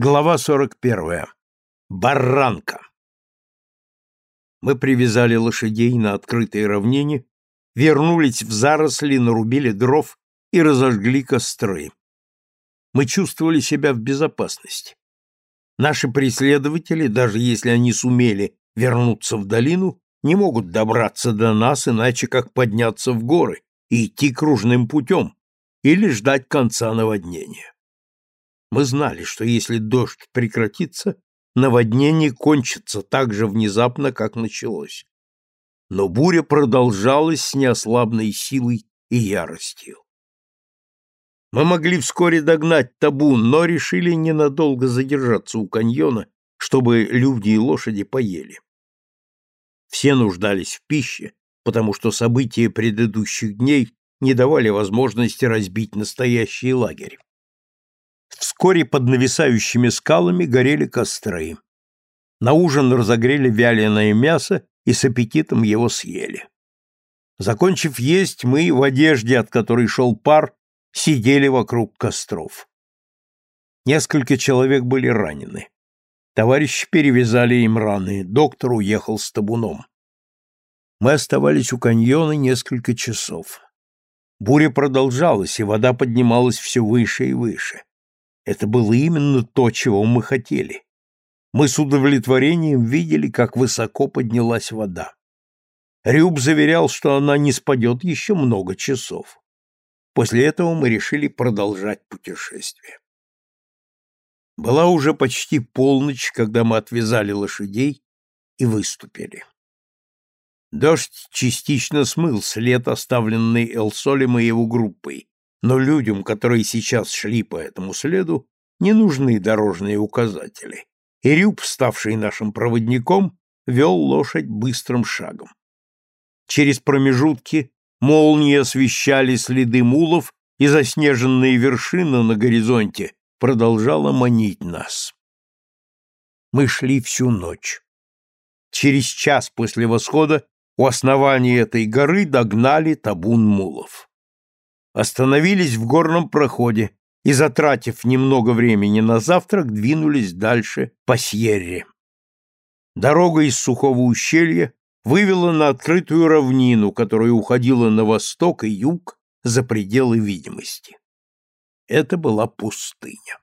Глава 41. Барранка. Мы привязали лошадей на открытой равнине, вернулись в заросли, нарубили дров и разожгли костры. Мы чувствовали себя в безопасности. Наши преследователи, даже если они сумели вернуться в долину, не могут добраться до нас иначе, как подняться в горы и идти кружным путем или ждать конца наводнения. Мы знали, что если дождь прекратится, наводнение кончится так же внезапно, как началось. Но буря продолжалась с неослабной силой и яростью. Мы могли вскоре догнать табун, но решили ненадолго задержаться у каньона, чтобы люди и лошади поели. Все нуждались в пище, потому что события предыдущих дней не давали возможности разбить настоящий лагерь. Вскоре под нависающими скалами горели костры. На ужин разогрели вяленое мясо и с аппетитом его съели. Закончив есть, мы в одежде, от которой шел пар, сидели вокруг костров. Несколько человек были ранены. Товарищи перевязали им раны, доктор уехал с табуном. Мы оставались у каньона несколько часов. Буря продолжалась, и вода поднималась все выше и выше. Это было именно то, чего мы хотели. Мы с удовлетворением видели, как высоко поднялась вода. Рюб заверял, что она не спадет еще много часов. После этого мы решили продолжать путешествие. Была уже почти полночь, когда мы отвязали лошадей и выступили. Дождь частично смыл след, оставленный Элсолем и его группой, но людям, которые сейчас шли по этому следу, не нужны дорожные указатели. И Рюб, ставший нашим проводником, вел лошадь быстрым шагом. Через промежутки молнии освещали следы мулов, и заснеженные вершины на горизонте продолжала манить нас. Мы шли всю ночь. Через час после восхода у основания этой горы догнали табун мулов остановились в горном проходе и, затратив немного времени на завтрак, двинулись дальше по Сьерре. Дорога из сухого ущелья вывела на открытую равнину, которая уходила на восток и юг за пределы видимости. Это была пустыня.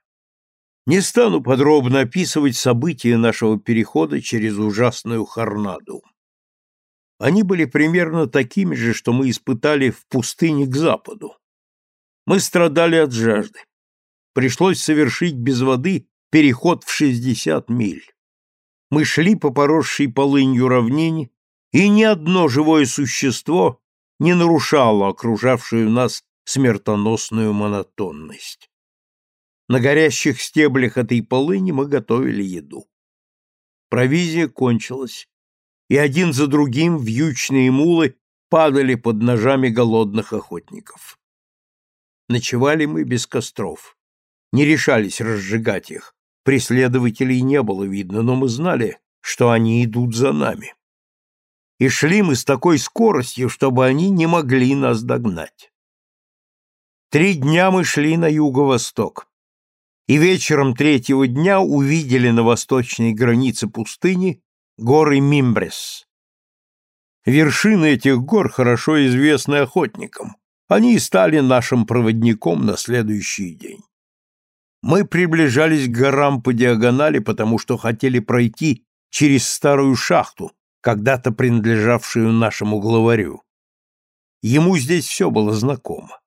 Не стану подробно описывать события нашего перехода через ужасную Харнаду. Они были примерно такими же, что мы испытали в пустыне к западу. Мы страдали от жажды. Пришлось совершить без воды переход в 60 миль. Мы шли по поросшей полынью равнине, и ни одно живое существо не нарушало окружавшую нас смертоносную монотонность. На горящих стеблях этой полыни мы готовили еду. Провизия кончилась, и один за другим вьючные мулы падали под ножами голодных охотников. Ночевали мы без костров. Не решались разжигать их. Преследователей не было видно, но мы знали, что они идут за нами. И шли мы с такой скоростью, чтобы они не могли нас догнать. Три дня мы шли на юго-восток. И вечером третьего дня увидели на восточной границе пустыни горы Мимбрес. Вершины этих гор хорошо известны охотникам, они и стали нашим проводником на следующий день. Мы приближались к горам по диагонали, потому что хотели пройти через старую шахту, когда-то принадлежавшую нашему главарю. Ему здесь все было знакомо.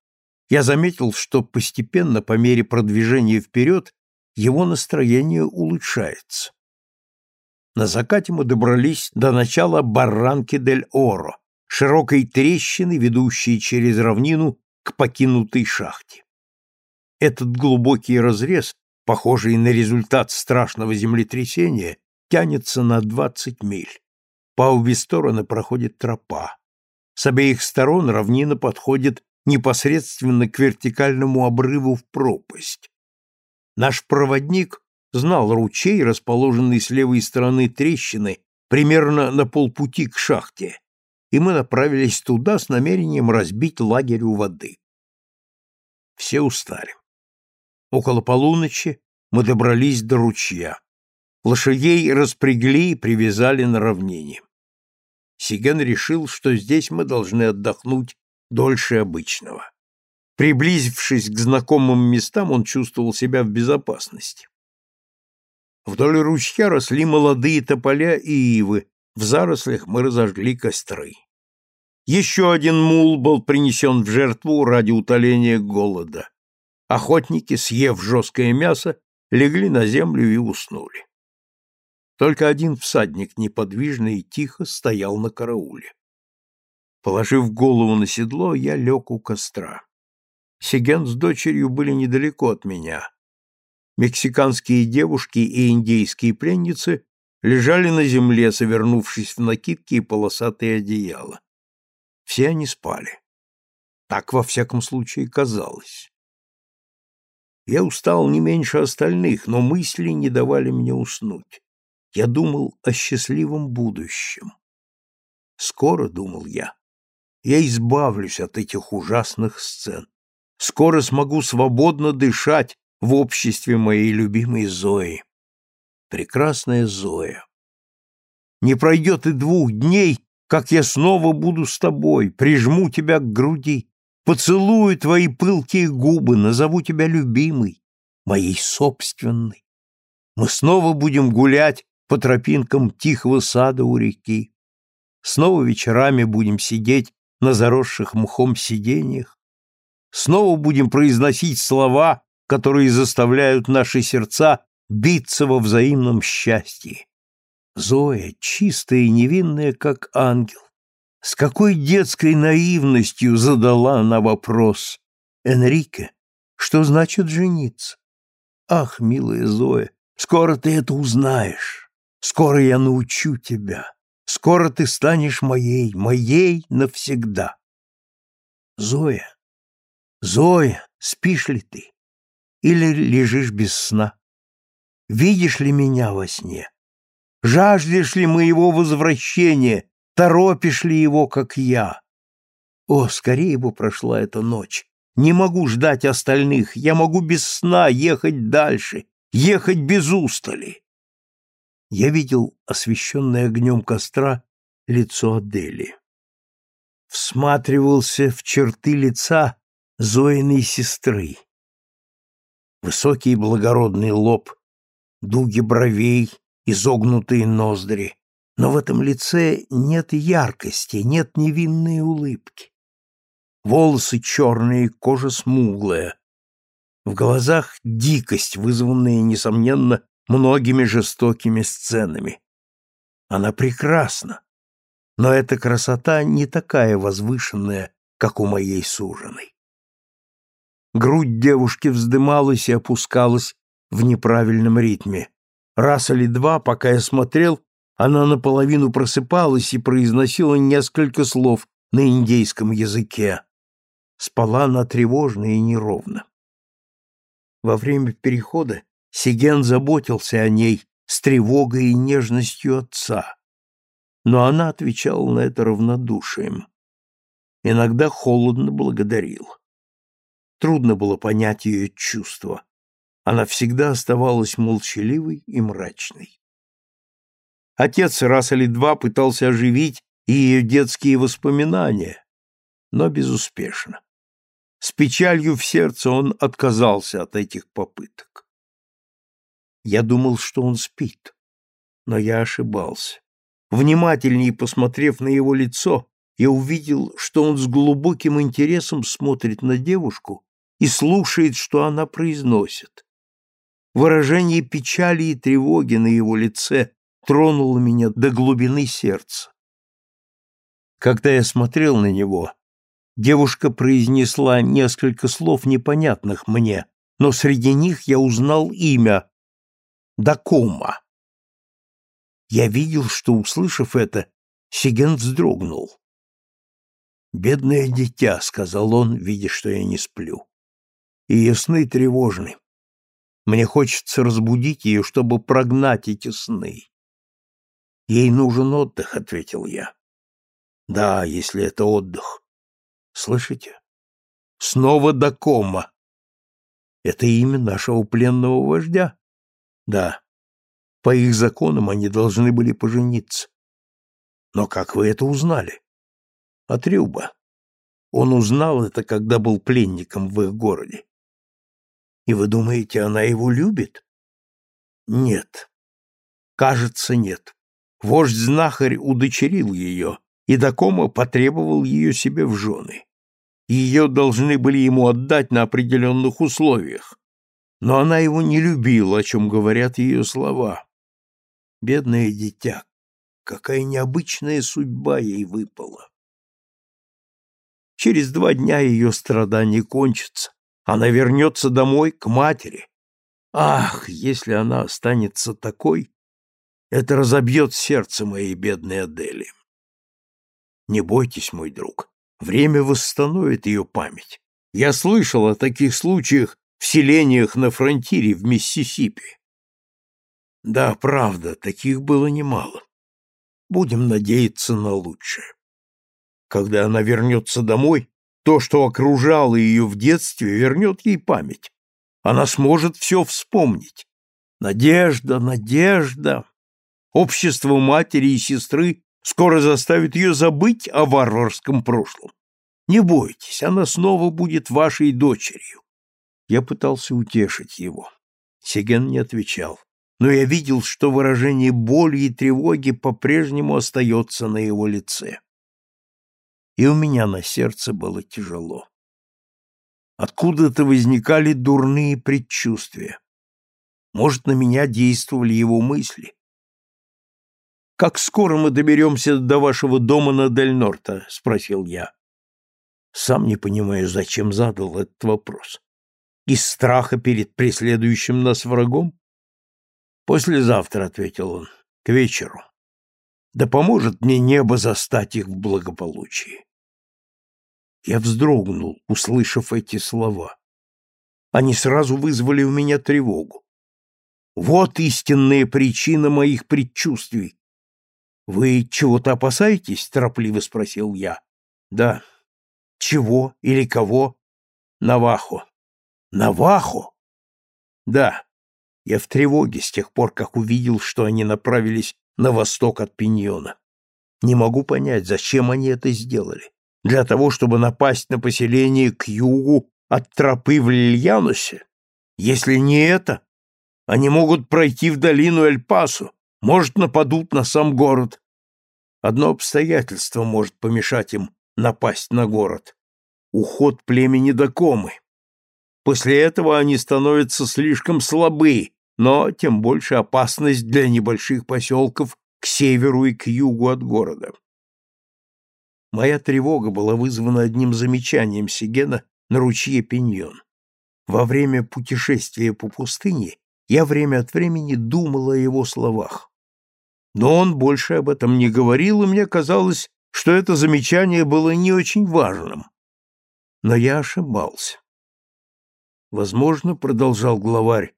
Я заметил, что постепенно, по мере продвижения вперед, его настроение улучшается. На закате мы добрались до начала Барранки-дель-Оро, широкой трещины, ведущей через равнину к покинутой шахте. Этот глубокий разрез, похожий на результат страшного землетрясения, тянется на 20 миль. По обе стороны проходит тропа. С обеих сторон равнина подходит непосредственно к вертикальному обрыву в пропасть. Наш проводник знал ручей, расположенный с левой стороны трещины, примерно на полпути к шахте, и мы направились туда с намерением разбить лагерь у воды. Все устали. Около полуночи мы добрались до ручья. Лошадей распрягли и привязали на равнине. Сиген решил, что здесь мы должны отдохнуть дольше обычного. Приблизившись к знакомым местам, он чувствовал себя в безопасности. Вдоль ручья росли молодые тополя и ивы, в зарослях мы разожгли костры. Еще один мул был принесен в жертву ради утоления голода. Охотники, съев жесткое мясо, легли на землю и уснули. Только один всадник неподвижно и тихо стоял на карауле. Положив голову на седло, я лег у костра. Сиген с дочерью были недалеко от меня. Мексиканские девушки и индейские пленницы лежали на земле, совернувшись в накидки и полосатые одеяла. Все они спали. Так, во всяком случае, казалось. Я устал не меньше остальных, но мысли не давали мне уснуть. Я думал о счастливом будущем. Скоро, думал я, я избавлюсь от этих ужасных сцен. Скоро смогу свободно дышать в обществе моей любимой Зои. Прекрасная Зоя. Не пройдет и двух дней, как я снова буду с тобой, прижму тебя к груди, поцелую твои пылкие губы, назову тебя любимой, моей собственной. Мы снова будем гулять по тропинкам тихого сада у реки. Снова вечерами будем сидеть на заросших мхом сиденьях, снова будем произносить слова, которые заставляют наши сердца биться во взаимном счастье. Зоя, чистая и невинная, как ангел, с какой детской наивностью задала она вопрос. «Энрике, что значит жениться?» «Ах, милая Зоя, скоро ты это узнаешь. Скоро я научу тебя. Скоро ты станешь моей, моей навсегда. Зоя, Зоя, спишь ли ты? Или лежишь без сна? Видишь ли меня во сне? Жаждешь ли моего возвращения? Торопишь ли его, как я? О, скорее бы прошла эта ночь. Не могу ждать остальных. Я могу без сна ехать дальше, ехать без устали я видел освещенное огнем костра лицо Адели. Всматривался в черты лица Зоиной сестры. Высокий благородный лоб, дуги бровей, изогнутые ноздри. Но в этом лице нет яркости, нет невинной улыбки. Волосы черные, кожа смуглая. В глазах дикость, вызванная, несомненно, многими жестокими сценами. Она прекрасна, но эта красота не такая возвышенная, как у моей суженой. Грудь девушки вздымалась и опускалась в неправильном ритме. Раз или два, пока я смотрел, она наполовину просыпалась и произносила несколько слов на индейском языке. Спала она тревожно и неровно. Во время перехода Сиген заботился о ней с тревогой и нежностью отца, но она отвечала на это равнодушием. Иногда холодно благодарил. Трудно было понять ее чувства. Она всегда оставалась молчаливой и мрачной. Отец раз или два пытался оживить ее детские воспоминания, но безуспешно. С печалью в сердце он отказался от этих попыток. Я думал, что он спит, но я ошибался. Внимательнее посмотрев на его лицо, я увидел, что он с глубоким интересом смотрит на девушку и слушает, что она произносит. Выражение печали и тревоги на его лице тронуло меня до глубины сердца. Когда я смотрел на него, девушка произнесла несколько слов непонятных мне, но среди них я узнал имя Дакома. Я видел, что, услышав это, Сиген вздрогнул. «Бедное дитя», — сказал он, видя, что я не сплю. «Ее сны тревожны. Мне хочется разбудить ее, чтобы прогнать эти сны». «Ей нужен отдых», — ответил я. «Да, если это отдых. Слышите? Снова Дакома. Это имя нашего пленного вождя. Да, по их законам они должны были пожениться. Но как вы это узнали? От Рюба. Он узнал это, когда был пленником в их городе. И вы думаете, она его любит? Нет. Кажется, нет. Вождь-знахарь удочерил ее, и Дакома потребовал ее себе в жены. Ее должны были ему отдать на определенных условиях. Но она его не любила, о чем говорят ее слова. Бедное дитя, какая необычная судьба ей выпала. Через два дня ее страдания кончатся. Она вернется домой к матери. Ах, если она останется такой, это разобьет сердце моей бедной Адели. Не бойтесь, мой друг, время восстановит ее память. Я слышал о таких случаях в селениях на фронтире в Миссисипи. Да, правда, таких было немало. Будем надеяться на лучшее. Когда она вернется домой, то, что окружало ее в детстве, вернет ей память. Она сможет все вспомнить. Надежда, надежда. Общество матери и сестры скоро заставит ее забыть о варварском прошлом. Не бойтесь, она снова будет вашей дочерью. Я пытался утешить его. Сеген не отвечал, но я видел, что выражение боли и тревоги по-прежнему остается на его лице. И у меня на сердце было тяжело. Откуда-то возникали дурные предчувствия. Может, на меня действовали его мысли. «Как скоро мы доберемся до вашего дома на Дель-Норта?» — спросил я. Сам не понимаю, зачем задал этот вопрос. Из страха перед преследующим нас врагом? Послезавтра, — ответил он, — к вечеру. Да поможет мне небо застать их в благополучии. Я вздрогнул, услышав эти слова. Они сразу вызвали у меня тревогу. Вот истинная причина моих предчувствий. Вы чего-то опасаетесь? торопливо спросил я. Да. Чего или кого? Навахо. Навахо? Да. Я в тревоге с тех пор, как увидел, что они направились на восток от Пиньона. Не могу понять, зачем они это сделали. Для того, чтобы напасть на поселение к югу от тропы в Лильянусе? Если не это, они могут пройти в долину Эль-Пасо, может, нападут на сам город. Одно обстоятельство может помешать им напасть на город. Уход племени Дакомы. После этого они становятся слишком слабы, но тем больше опасность для небольших поселков к северу и к югу от города. Моя тревога была вызвана одним замечанием Сигена на ручье Пиньон. Во время путешествия по пустыне я время от времени думал о его словах. Но он больше об этом не говорил, и мне казалось, что это замечание было не очень важным. Но я ошибался. Возможно, продолжал главарь,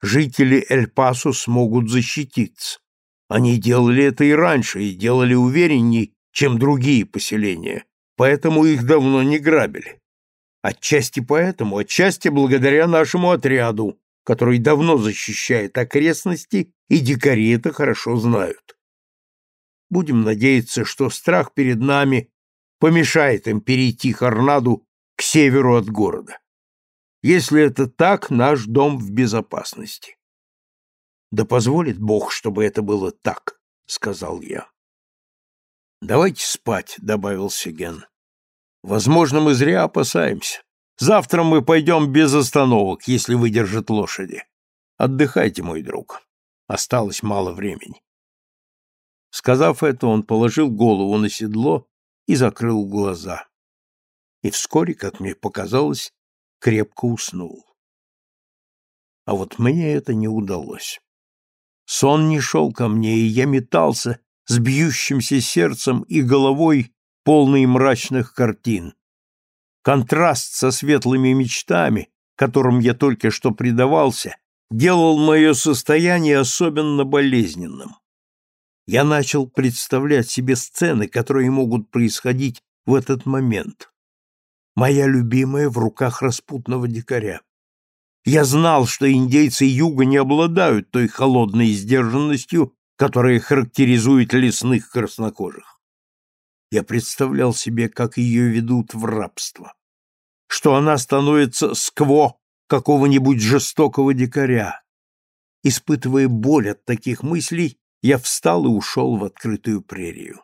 жители Эль-Пасо смогут защититься. Они делали это и раньше, и делали уверенней, чем другие поселения, поэтому их давно не грабили. Отчасти поэтому, отчасти благодаря нашему отряду, который давно защищает окрестности, и дикари это хорошо знают. Будем надеяться, что страх перед нами помешает им перейти Хорнаду к северу от города. Если это так, наш дом в безопасности. Да позволит Бог, чтобы это было так, сказал я. Давайте спать, добавил Сиген. Возможно, мы зря опасаемся. Завтра мы пойдем без остановок, если выдержат лошади. Отдыхайте, мой друг. Осталось мало времени. Сказав это, он положил голову на седло и закрыл глаза. И вскоре, как мне показалось, крепко уснул. А вот мне это не удалось. Сон не шел ко мне, и я метался с бьющимся сердцем и головой, полной мрачных картин. Контраст со светлыми мечтами, которым я только что предавался, делал мое состояние особенно болезненным. Я начал представлять себе сцены, которые могут происходить в этот момент моя любимая в руках распутного дикаря. Я знал, что индейцы юга не обладают той холодной сдержанностью, которая характеризует лесных краснокожих. Я представлял себе, как ее ведут в рабство, что она становится скво какого-нибудь жестокого дикаря. Испытывая боль от таких мыслей, я встал и ушел в открытую прерию.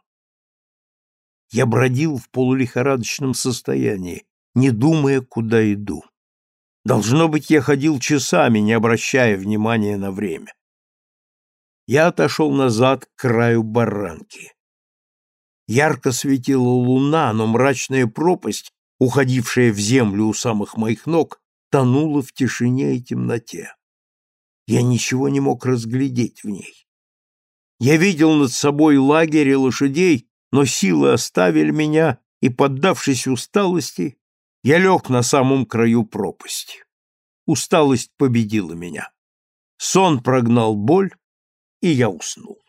Я бродил в полулихорадочном состоянии, не думая, куда иду. Должно быть, я ходил часами, не обращая внимания на время. Я отошел назад к краю баранки. Ярко светила луна, но мрачная пропасть, уходившая в землю у самых моих ног, тонула в тишине и темноте. Я ничего не мог разглядеть в ней. Я видел над собой лагерь и лошадей, но силы оставили меня, и, поддавшись усталости, я лег на самом краю пропасти. Усталость победила меня. Сон прогнал боль, и я уснул.